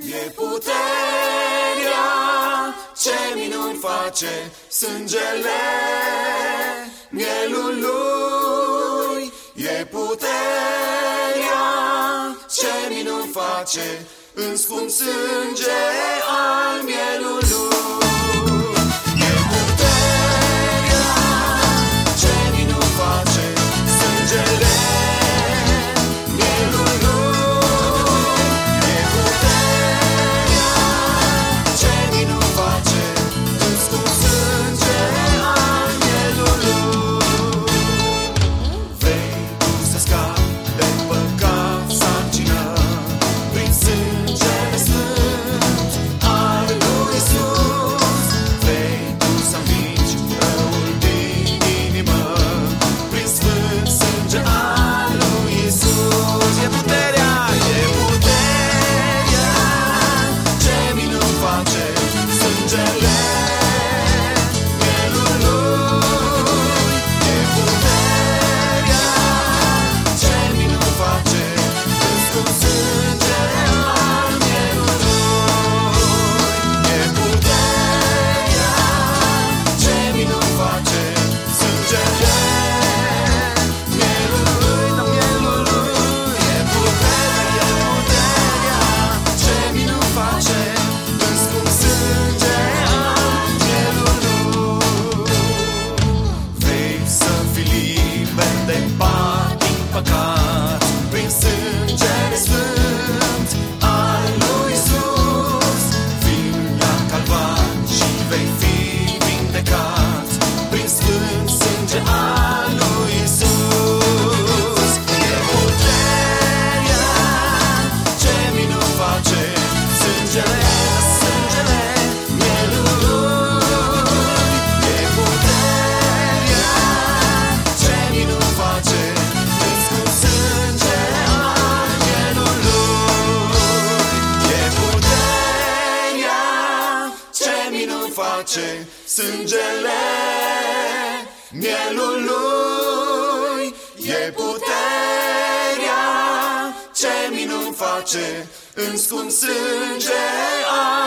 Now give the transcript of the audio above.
E puterea ce minuni face sângele mielul lui. E puterea ce minuni face în scump sânge al mielului. pace Sângele mielului E puterea ce minuni face. În scump sânge ai